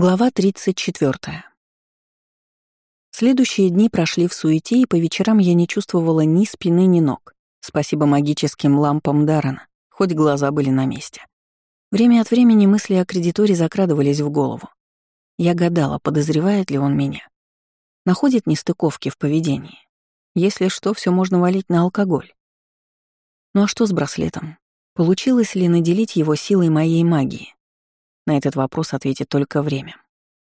Глава 34. Следующие дни прошли в суете, и по вечерам я не чувствовала ни спины, ни ног. Спасибо магическим лампам Дарана, хоть глаза были на месте. Время от времени мысли о кредиторе закрадывались в голову. Я гадала, подозревает ли он меня. Находит нестыковки в поведении. Если что, все можно валить на алкоголь. Ну а что с браслетом? Получилось ли наделить его силой моей магии? На этот вопрос ответит только время.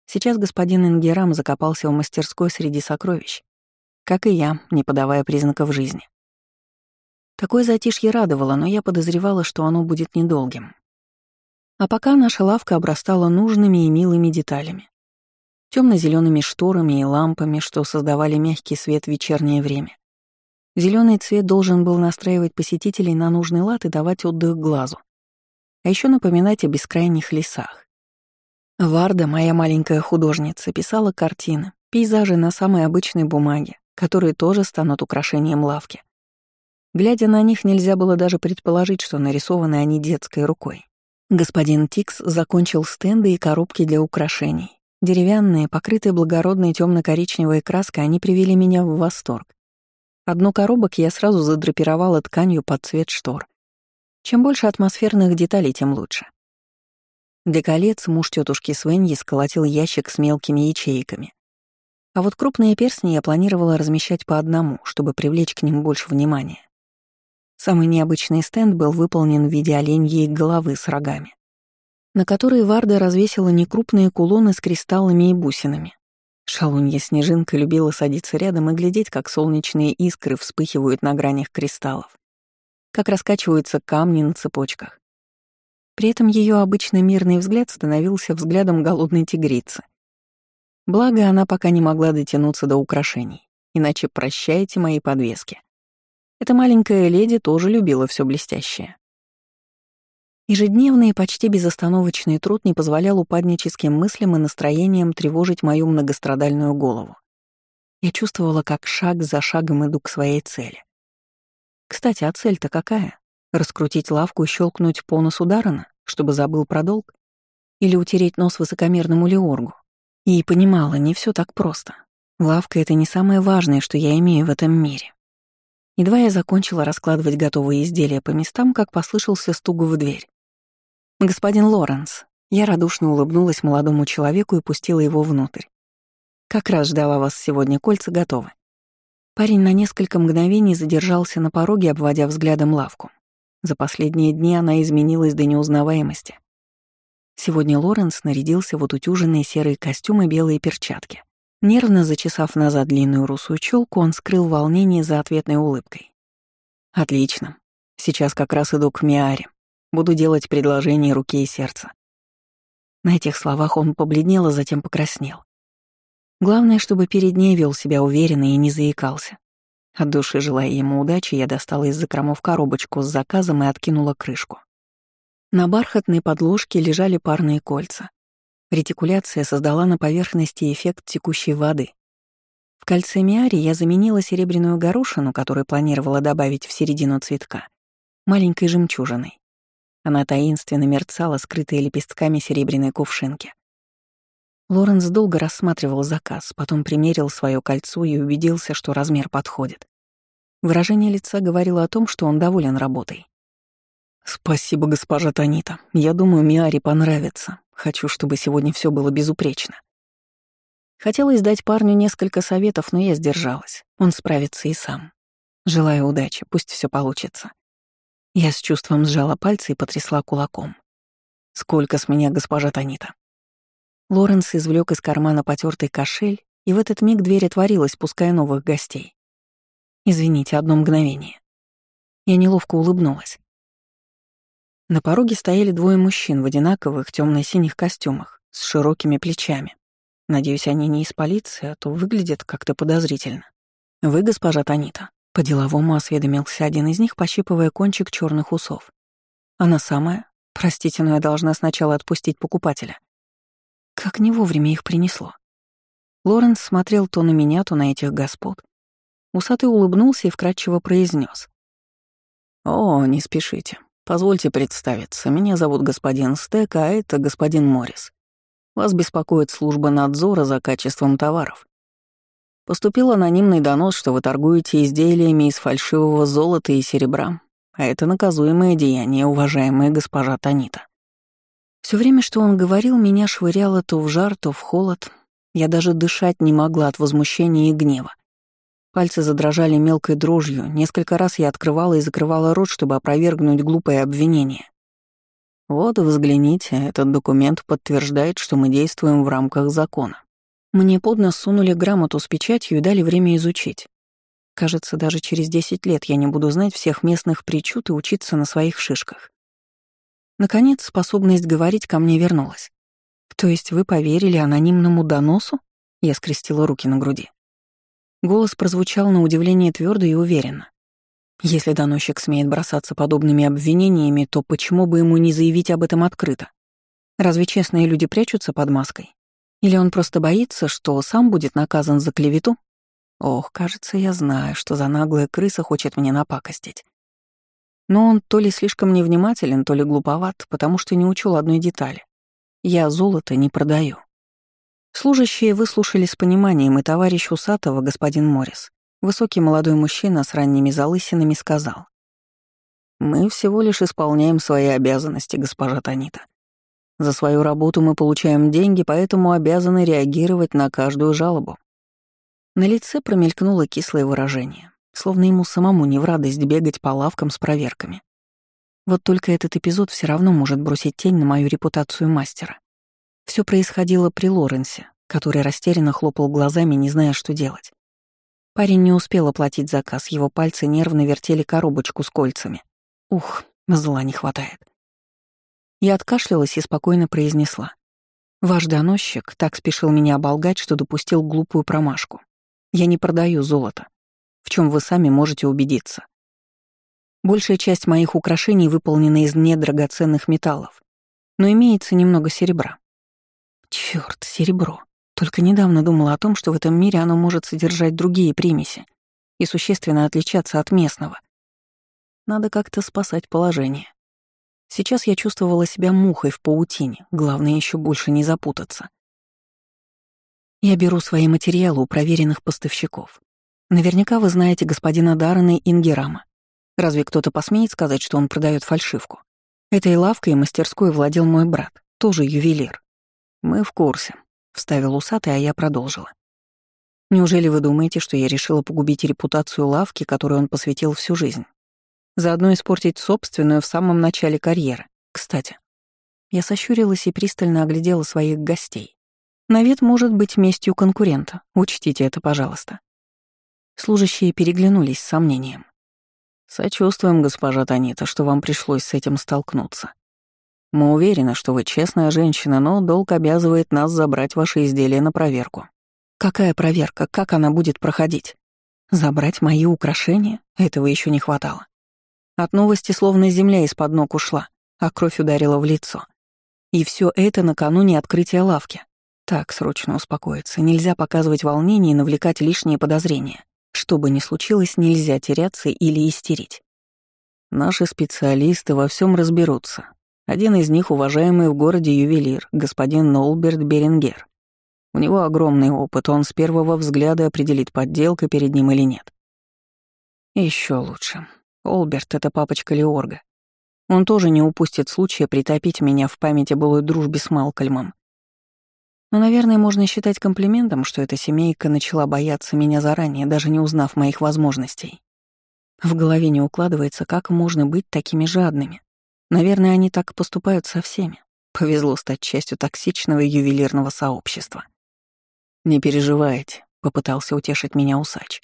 Сейчас господин Ингерам закопался в мастерской среди сокровищ, как и я, не подавая признаков жизни. Такое затишье радовало, но я подозревала, что оно будет недолгим. А пока наша лавка обрастала нужными и милыми деталями. темно зелеными шторами и лампами, что создавали мягкий свет в вечернее время. Зеленый цвет должен был настраивать посетителей на нужный лад и давать отдых глазу а еще напоминать о бескрайних лесах. Варда, моя маленькая художница, писала картины, пейзажи на самой обычной бумаге, которые тоже станут украшением лавки. Глядя на них, нельзя было даже предположить, что нарисованы они детской рукой. Господин Тикс закончил стенды и коробки для украшений. Деревянные, покрытые благородной темно-коричневой краской, они привели меня в восторг. Одну коробок я сразу задрапировала тканью под цвет штор. Чем больше атмосферных деталей, тем лучше. Для колец муж тетушки Свеньи сколотил ящик с мелкими ячейками. А вот крупные перстни я планировала размещать по одному, чтобы привлечь к ним больше внимания. Самый необычный стенд был выполнен в виде оленьей головы с рогами, на которые Варда развесила некрупные кулоны с кристаллами и бусинами. Шалунья Снежинка любила садиться рядом и глядеть, как солнечные искры вспыхивают на гранях кристаллов как раскачиваются камни на цепочках. При этом ее обычно мирный взгляд становился взглядом голодной тигрицы. Благо, она пока не могла дотянуться до украшений, иначе прощайте мои подвески. Эта маленькая леди тоже любила все блестящее. Ежедневный и почти безостановочный труд не позволял упадническим мыслям и настроениям тревожить мою многострадальную голову. Я чувствовала, как шаг за шагом иду к своей цели. Кстати, а цель-то какая? Раскрутить лавку и щелкнуть по носу Дарана, чтобы забыл про долг? Или утереть нос высокомерному Леоргу? И понимала, не все так просто. Лавка — это не самое важное, что я имею в этом мире. Едва я закончила раскладывать готовые изделия по местам, как послышался стук в дверь. «Господин Лоренс», я радушно улыбнулась молодому человеку и пустила его внутрь. «Как раз ждала вас сегодня, кольца готовы». Парень на несколько мгновений задержался на пороге, обводя взглядом лавку. За последние дни она изменилась до неузнаваемости. Сегодня Лоренс нарядился в утутюженные серые костюмы и белые перчатки. Нервно зачесав назад длинную русую челку, он скрыл волнение за ответной улыбкой. «Отлично. Сейчас как раз иду к Миаре. Буду делать предложение руке и сердца». На этих словах он побледнел, а затем покраснел. Главное, чтобы перед ней вел себя уверенно и не заикался. От души желая ему удачи, я достала из закромов коробочку с заказом и откинула крышку. На бархатной подложке лежали парные кольца. Ретикуляция создала на поверхности эффект текущей воды. В кольце миари я заменила серебряную горошину, которую планировала добавить в середину цветка, маленькой жемчужиной. Она таинственно мерцала, скрытая лепестками серебряной кувшинки. Лоренс долго рассматривал заказ, потом примерил свое кольцо и убедился, что размер подходит. Выражение лица говорило о том, что он доволен работой. «Спасибо, госпожа Танита. Я думаю, Миаре понравится. Хочу, чтобы сегодня все было безупречно». Хотелось дать парню несколько советов, но я сдержалась. Он справится и сам. Желаю удачи, пусть все получится. Я с чувством сжала пальцы и потрясла кулаком. «Сколько с меня, госпожа Танита?» Лоренс извлек из кармана потертый кошель, и в этот миг дверь отворилась, пуская новых гостей. «Извините, одно мгновение». Я неловко улыбнулась. На пороге стояли двое мужчин в одинаковых темно-синих костюмах с широкими плечами. Надеюсь, они не из полиции, а то выглядят как-то подозрительно. «Вы, госпожа Танита?» По-деловому осведомился один из них, пощипывая кончик черных усов. «Она самая? Простите, но я должна сначала отпустить покупателя». Как не вовремя их принесло. Лоренс смотрел то на меня, то на этих господ. Усатый улыбнулся и вкратчиво произнес: «О, не спешите. Позвольте представиться. Меня зовут господин Стек, а это господин Моррис. Вас беспокоит служба надзора за качеством товаров. Поступил анонимный донос, что вы торгуете изделиями из фальшивого золота и серебра, а это наказуемое деяние, уважаемая госпожа Танита. Все время, что он говорил, меня швыряло то в жар, то в холод. Я даже дышать не могла от возмущения и гнева. Пальцы задрожали мелкой дрожью, несколько раз я открывала и закрывала рот, чтобы опровергнуть глупое обвинение. Вот, взгляните, этот документ подтверждает, что мы действуем в рамках закона. Мне под нос сунули грамоту с печатью и дали время изучить. Кажется, даже через 10 лет я не буду знать всех местных причуд и учиться на своих шишках. Наконец, способность говорить ко мне вернулась. «То есть вы поверили анонимному доносу?» Я скрестила руки на груди. Голос прозвучал на удивление твердо и уверенно. Если доносчик смеет бросаться подобными обвинениями, то почему бы ему не заявить об этом открыто? Разве честные люди прячутся под маской? Или он просто боится, что сам будет наказан за клевету? Ох, кажется, я знаю, что за наглая крыса хочет мне напакостить. Но он то ли слишком невнимателен, то ли глуповат, потому что не учел одной детали. Я золото не продаю. Служащие выслушали с пониманием, и товарищ Усатого, господин Моррис, Высокий молодой мужчина с ранними залысинами сказал. «Мы всего лишь исполняем свои обязанности, госпожа Танита. За свою работу мы получаем деньги, поэтому обязаны реагировать на каждую жалобу». На лице промелькнуло кислое выражение, словно ему самому не в радость бегать по лавкам с проверками. Вот только этот эпизод все равно может бросить тень на мою репутацию мастера. Все происходило при Лоренсе, который растерянно хлопал глазами, не зная, что делать. Парень не успел оплатить заказ, его пальцы нервно вертели коробочку с кольцами. Ух, зла не хватает. Я откашлялась и спокойно произнесла. Ваш доносчик так спешил меня оболгать, что допустил глупую промашку. Я не продаю золото, в чем вы сами можете убедиться. Большая часть моих украшений выполнена из недрагоценных металлов, но имеется немного серебра. Черт, серебро. Только недавно думала о том, что в этом мире оно может содержать другие примеси и существенно отличаться от местного. Надо как-то спасать положение. Сейчас я чувствовала себя мухой в паутине, главное еще больше не запутаться. Я беру свои материалы у проверенных поставщиков. Наверняка вы знаете господина Даррена Ингерама. Разве кто-то посмеет сказать, что он продает фальшивку? Этой лавкой и мастерской владел мой брат, тоже ювелир. Мы в курсе, вставил усатый, а я продолжила. Неужели вы думаете, что я решила погубить репутацию лавки, которой он посвятил всю жизнь? Заодно испортить собственную в самом начале карьеры. Кстати, я сощурилась и пристально оглядела своих гостей. На вид может быть местью конкурента. Учтите это, пожалуйста. Служащие переглянулись с сомнением. «Сочувствуем, госпожа Танита, что вам пришлось с этим столкнуться. Мы уверены, что вы честная женщина, но долг обязывает нас забрать ваши изделия на проверку. Какая проверка? Как она будет проходить? Забрать мои украшения? Этого еще не хватало. От новости словно земля из-под ног ушла, а кровь ударила в лицо. И все это накануне открытия лавки. Так, срочно успокоиться. Нельзя показывать волнение и навлекать лишние подозрения. Что бы ни случилось, нельзя теряться или истерить. Наши специалисты во всем разберутся, один из них — уважаемый в городе ювелир, господин Нолберт Берингер. У него огромный опыт, он с первого взгляда определит, подделка перед ним или нет. Еще лучше. Олберт — это папочка Леорга. Он тоже не упустит случая притопить меня в памяти былой дружбе с Малкольмом. Но, наверное, можно считать комплиментом, что эта семейка начала бояться меня заранее, даже не узнав моих возможностей. В голове не укладывается, как можно быть такими жадными. Наверное, они так поступают со всеми. Повезло стать частью токсичного ювелирного сообщества. «Не переживайте», — попытался утешить меня усач.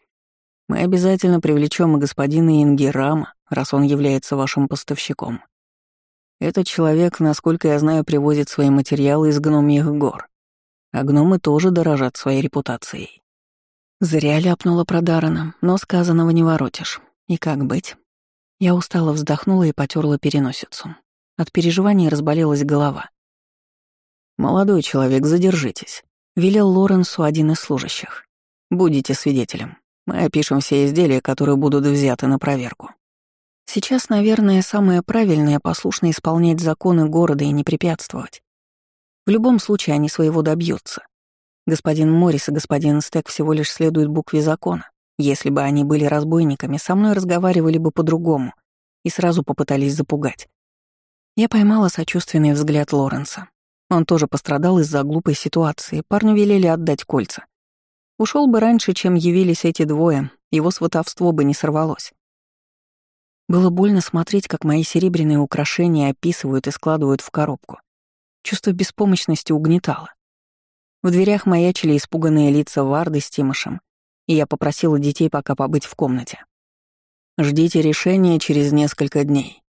«Мы обязательно привлечем и господина Ингерама, раз он является вашим поставщиком. Этот человек, насколько я знаю, привозит свои материалы из гномьих гор. А гномы тоже дорожат своей репутацией». Зря ляпнула про Даррена, но сказанного не воротишь. И как быть? Я устало вздохнула и потерла переносицу. От переживаний разболелась голова. «Молодой человек, задержитесь», — велел Лоренсу один из служащих. «Будете свидетелем. Мы опишем все изделия, которые будут взяты на проверку». Сейчас, наверное, самое правильное — послушно исполнять законы города и не препятствовать. В любом случае они своего добьются. Господин Моррис и господин Стек всего лишь следуют букве закона. Если бы они были разбойниками, со мной разговаривали бы по-другому и сразу попытались запугать. Я поймала сочувственный взгляд Лоренса. Он тоже пострадал из-за глупой ситуации, парню велели отдать кольца. Ушел бы раньше, чем явились эти двое, его сватовство бы не сорвалось. Было больно смотреть, как мои серебряные украшения описывают и складывают в коробку. Чувство беспомощности угнетало. В дверях маячили испуганные лица Варды с Тимошем, и я попросила детей пока побыть в комнате. «Ждите решения через несколько дней.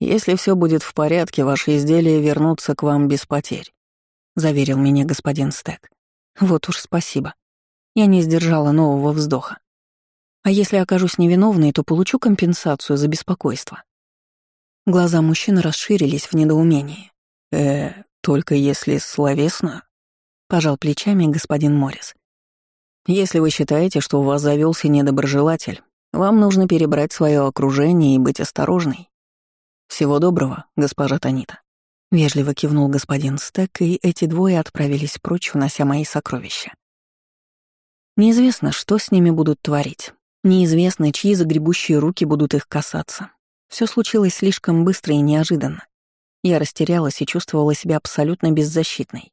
Если все будет в порядке, ваши изделия вернутся к вам без потерь», — заверил меня господин Стек. «Вот уж спасибо. Я не сдержала нового вздоха. А если окажусь невиновной, то получу компенсацию за беспокойство. Глаза мужчины расширились в недоумении. «Э, только если словесно?» — пожал плечами господин Моррис. «Если вы считаете, что у вас завелся недоброжелатель, вам нужно перебрать свое окружение и быть осторожной. Всего доброго, госпожа Танита». Вежливо кивнул господин Стек, и эти двое отправились прочь, унося мои сокровища. Неизвестно, что с ними будут творить. Неизвестно, чьи загребущие руки будут их касаться. Все случилось слишком быстро и неожиданно. Я растерялась и чувствовала себя абсолютно беззащитной.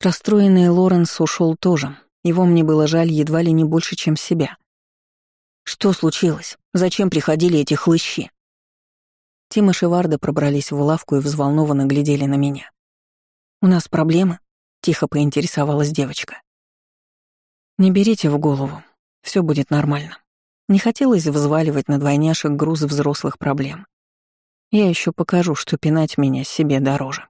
Расстроенный Лоренс ушел тоже. Его мне было жаль едва ли не больше, чем себя. Что случилось? Зачем приходили эти хлыщи? Тима и Варда пробрались в лавку и взволнованно глядели на меня. «У нас проблемы?» — тихо поинтересовалась девочка. «Не берите в голову. Все будет нормально. Не хотелось взваливать на двойняшек груз взрослых проблем. Я еще покажу, что пинать меня себе дороже.